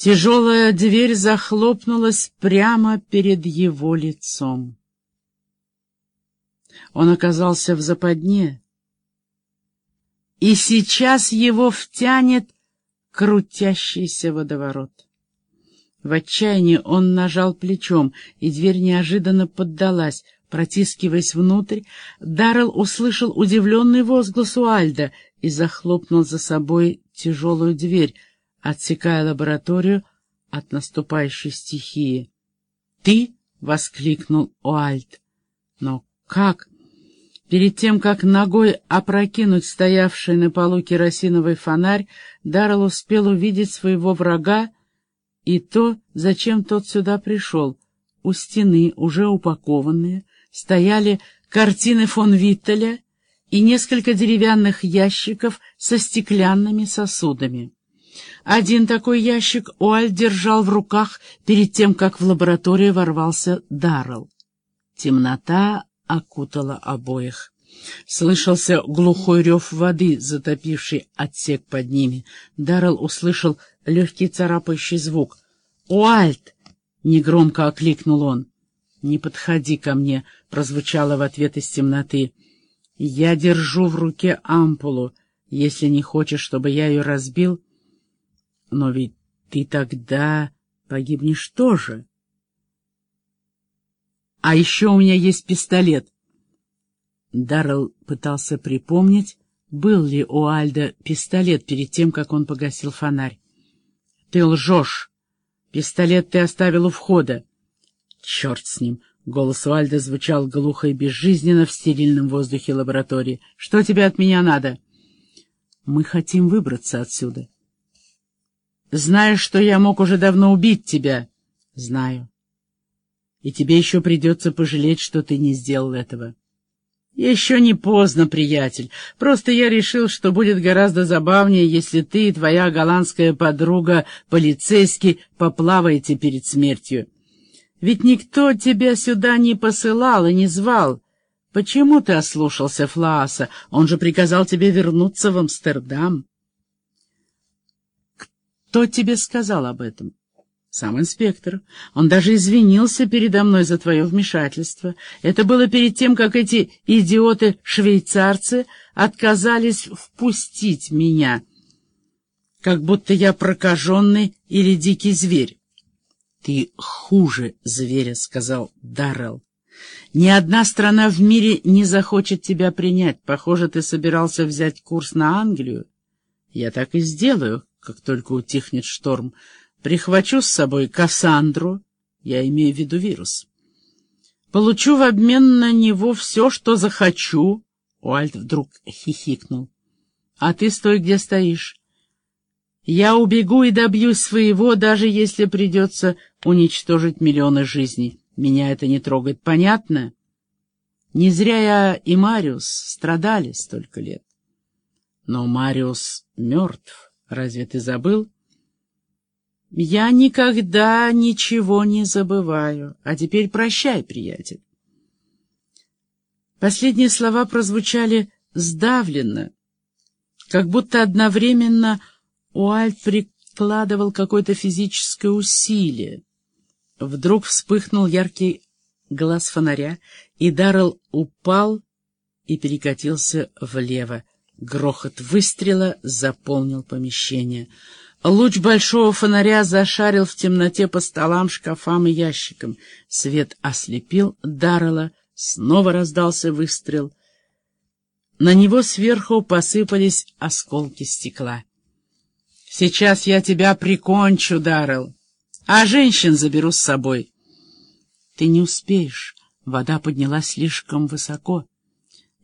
Тяжелая дверь захлопнулась прямо перед его лицом. Он оказался в западне, и сейчас его втянет крутящийся водоворот. В отчаянии он нажал плечом, и дверь неожиданно поддалась. Протискиваясь внутрь, Даррелл услышал удивленный возглас Уальда и захлопнул за собой тяжелую дверь, отсекая лабораторию от наступающей стихии. «Ты?» — воскликнул Уальд. «Но как?» Перед тем, как ногой опрокинуть стоявший на полу керосиновый фонарь, Даррелл успел увидеть своего врага и то, зачем тот сюда пришел. У стены, уже упакованные, стояли картины фон Виттеля и несколько деревянных ящиков со стеклянными сосудами. Один такой ящик Уаль держал в руках перед тем, как в лабораторию ворвался Даррелл. Темнота окутала обоих. Слышался глухой рев воды, затопивший отсек под ними. Даррелл услышал легкий царапающий звук. «Уальт!» — негромко окликнул он. «Не подходи ко мне!» — прозвучало в ответ из темноты. «Я держу в руке ампулу. Если не хочешь, чтобы я ее разбил...» «Но ведь ты тогда погибнешь тоже!» А еще у меня есть пистолет. Даррелл пытался припомнить, был ли у Альда пистолет перед тем, как он погасил фонарь. — Ты лжешь. Пистолет ты оставил у входа. — Черт с ним! — голос Альда звучал глухо и безжизненно в стерильном воздухе лаборатории. — Что тебе от меня надо? — Мы хотим выбраться отсюда. — Знаешь, что я мог уже давно убить тебя? — Знаю и тебе еще придется пожалеть, что ты не сделал этого. Еще не поздно, приятель. Просто я решил, что будет гораздо забавнее, если ты и твоя голландская подруга, полицейский, поплаваете перед смертью. Ведь никто тебя сюда не посылал и не звал. Почему ты ослушался Флааса? Он же приказал тебе вернуться в Амстердам. Кто тебе сказал об этом? Сам инспектор. Он даже извинился передо мной за твое вмешательство. Это было перед тем, как эти идиоты-швейцарцы отказались впустить меня, как будто я прокаженный или дикий зверь. — Ты хуже зверя, — сказал Даррелл. Ни одна страна в мире не захочет тебя принять. Похоже, ты собирался взять курс на Англию. Я так и сделаю, как только утихнет шторм. Прихвачу с собой Кассандру, я имею в виду вирус. Получу в обмен на него все, что захочу. Уальт вдруг хихикнул. А ты стой, где стоишь. Я убегу и добьюсь своего, даже если придется уничтожить миллионы жизней. Меня это не трогает, понятно? Не зря я и Мариус страдали столько лет. Но Мариус мертв, разве ты забыл? — я никогда ничего не забываю. А теперь прощай, приятель. Последние слова прозвучали сдавленно, как будто одновременно Уальт прикладывал какое-то физическое усилие. Вдруг вспыхнул яркий глаз фонаря, и Даррелл упал и перекатился влево. Грохот выстрела заполнил помещение — Луч большого фонаря зашарил в темноте по столам, шкафам и ящикам. Свет ослепил Даррелла, снова раздался выстрел. На него сверху посыпались осколки стекла. «Сейчас я тебя прикончу, Даррелл, а женщин заберу с собой». «Ты не успеешь, вода поднялась слишком высоко».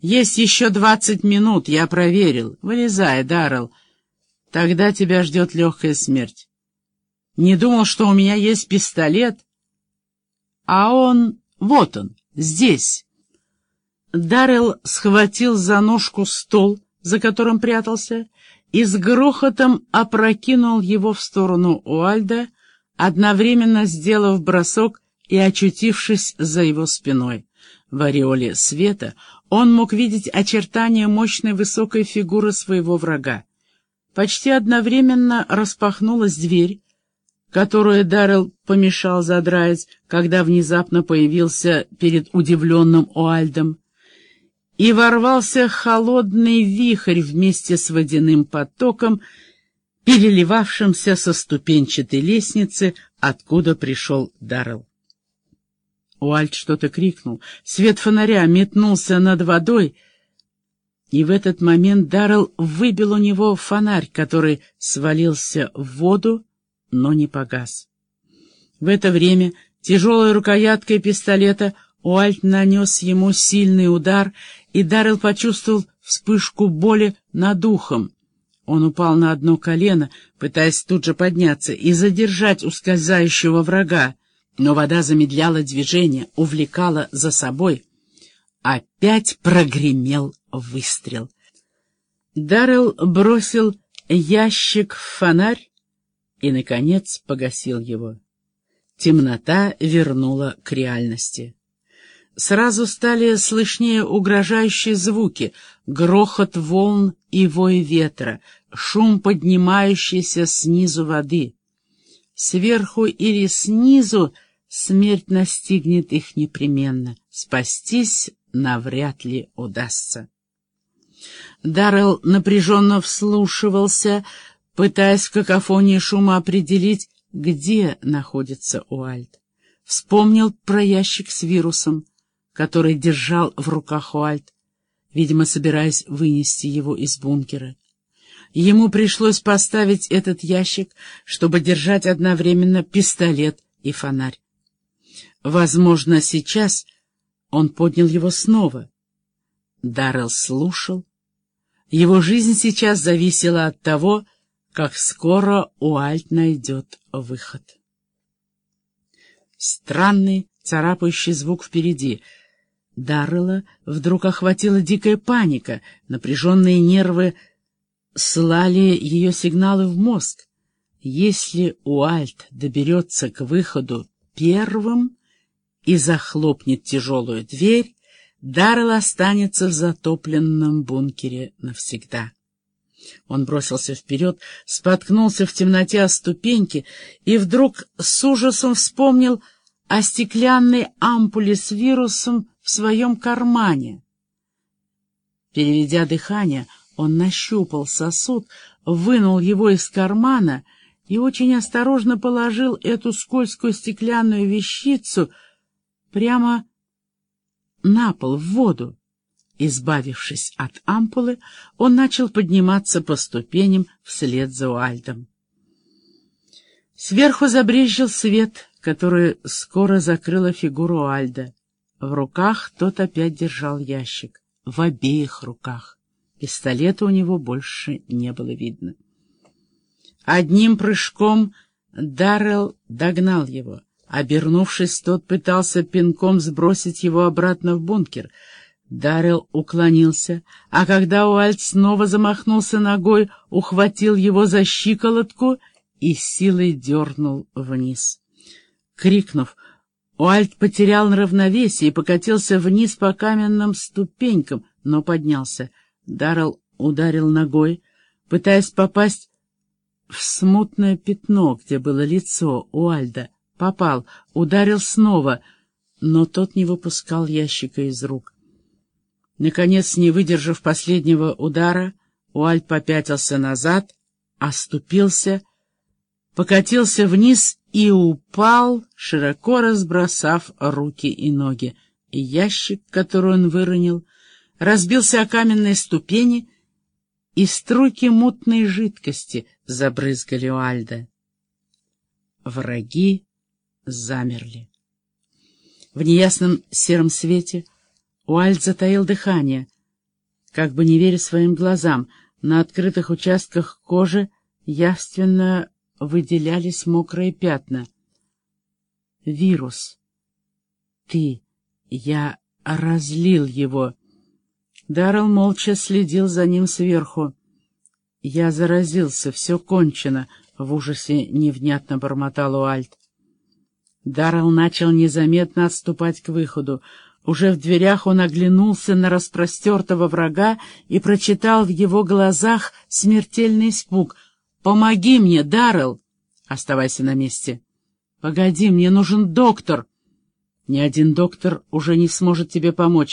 «Есть еще двадцать минут, я проверил. Вылезай, Даррелл». Тогда тебя ждет легкая смерть. Не думал, что у меня есть пистолет, а он... вот он, здесь. Даррелл схватил за ножку стол, за которым прятался, и с грохотом опрокинул его в сторону Уальда, одновременно сделав бросок и очутившись за его спиной. В ореоле света он мог видеть очертания мощной высокой фигуры своего врага. Почти одновременно распахнулась дверь, которую Даррелл помешал задраить, когда внезапно появился перед удивленным Уальдом, и ворвался холодный вихрь вместе с водяным потоком, переливавшимся со ступенчатой лестницы, откуда пришел Даррелл. Уальд что-то крикнул. Свет фонаря метнулся над водой, и в этот момент Даррелл выбил у него фонарь, который свалился в воду, но не погас. В это время тяжелой рукояткой пистолета Уальт нанес ему сильный удар, и Даррелл почувствовал вспышку боли над ухом. Он упал на одно колено, пытаясь тут же подняться и задержать ускользающего врага, но вода замедляла движение, увлекала за собой. Опять прогремел выстрел. Даррелл бросил ящик в фонарь и, наконец, погасил его. Темнота вернула к реальности. Сразу стали слышнее угрожающие звуки, грохот волн и вой ветра, шум поднимающийся снизу воды. Сверху или снизу смерть настигнет их непременно. Спастись навряд ли удастся. Даррелл напряженно вслушивался, пытаясь в какофонии шума определить, где находится Уальд. Вспомнил про ящик с вирусом, который держал в руках Уальд, видимо, собираясь вынести его из бункера. Ему пришлось поставить этот ящик, чтобы держать одновременно пистолет и фонарь. Возможно, сейчас он поднял его снова. Даррелл слушал. Его жизнь сейчас зависела от того, как скоро Уальт найдет выход. Странный царапающий звук впереди. Даррелла вдруг охватила дикая паника, напряженные нервы слали ее сигналы в мозг. Если Уальт доберется к выходу первым и захлопнет тяжелую дверь, Даррелл останется в затопленном бункере навсегда. Он бросился вперед, споткнулся в темноте о ступеньки и вдруг с ужасом вспомнил о стеклянной ампуле с вирусом в своем кармане. Переведя дыхание, он нащупал сосуд, вынул его из кармана и очень осторожно положил эту скользкую стеклянную вещицу прямо на пол, в воду. Избавившись от ампулы, он начал подниматься по ступеням вслед за Уальдом. Сверху забрезжил свет, который скоро закрыла фигуру Уальда. В руках тот опять держал ящик. В обеих руках. Пистолета у него больше не было видно. Одним прыжком Даррелл догнал его. Обернувшись, тот пытался пинком сбросить его обратно в бункер. Даррелл уклонился, а когда Уальт снова замахнулся ногой, ухватил его за щиколотку и силой дернул вниз. Крикнув, Уальт потерял равновесие и покатился вниз по каменным ступенькам, но поднялся. Даррелл ударил ногой, пытаясь попасть в смутное пятно, где было лицо Уальда. Попал, ударил снова, но тот не выпускал ящика из рук. Наконец, не выдержав последнего удара, Уальд попятился назад, оступился, покатился вниз и упал, широко разбросав руки и ноги. И ящик, который он выронил, разбился о каменные ступени, и струйки мутной жидкости забрызгали Уальда. Враги замерли. В неясном сером свете Уальд затаил дыхание, как бы не веря своим глазам. На открытых участках кожи явственно выделялись мокрые пятна. «Вирус. Ты. Я разлил его». Даррелл молча следил за ним сверху. «Я заразился, все кончено», — в ужасе невнятно бормотал Уальт. Даррелл начал незаметно отступать к выходу. Уже в дверях он оглянулся на распростертого врага и прочитал в его глазах смертельный испуг. «Помоги мне, Даррелл!» Оставайся на месте. Погоди, мне нужен доктор. Ни один доктор уже не сможет тебе помочь.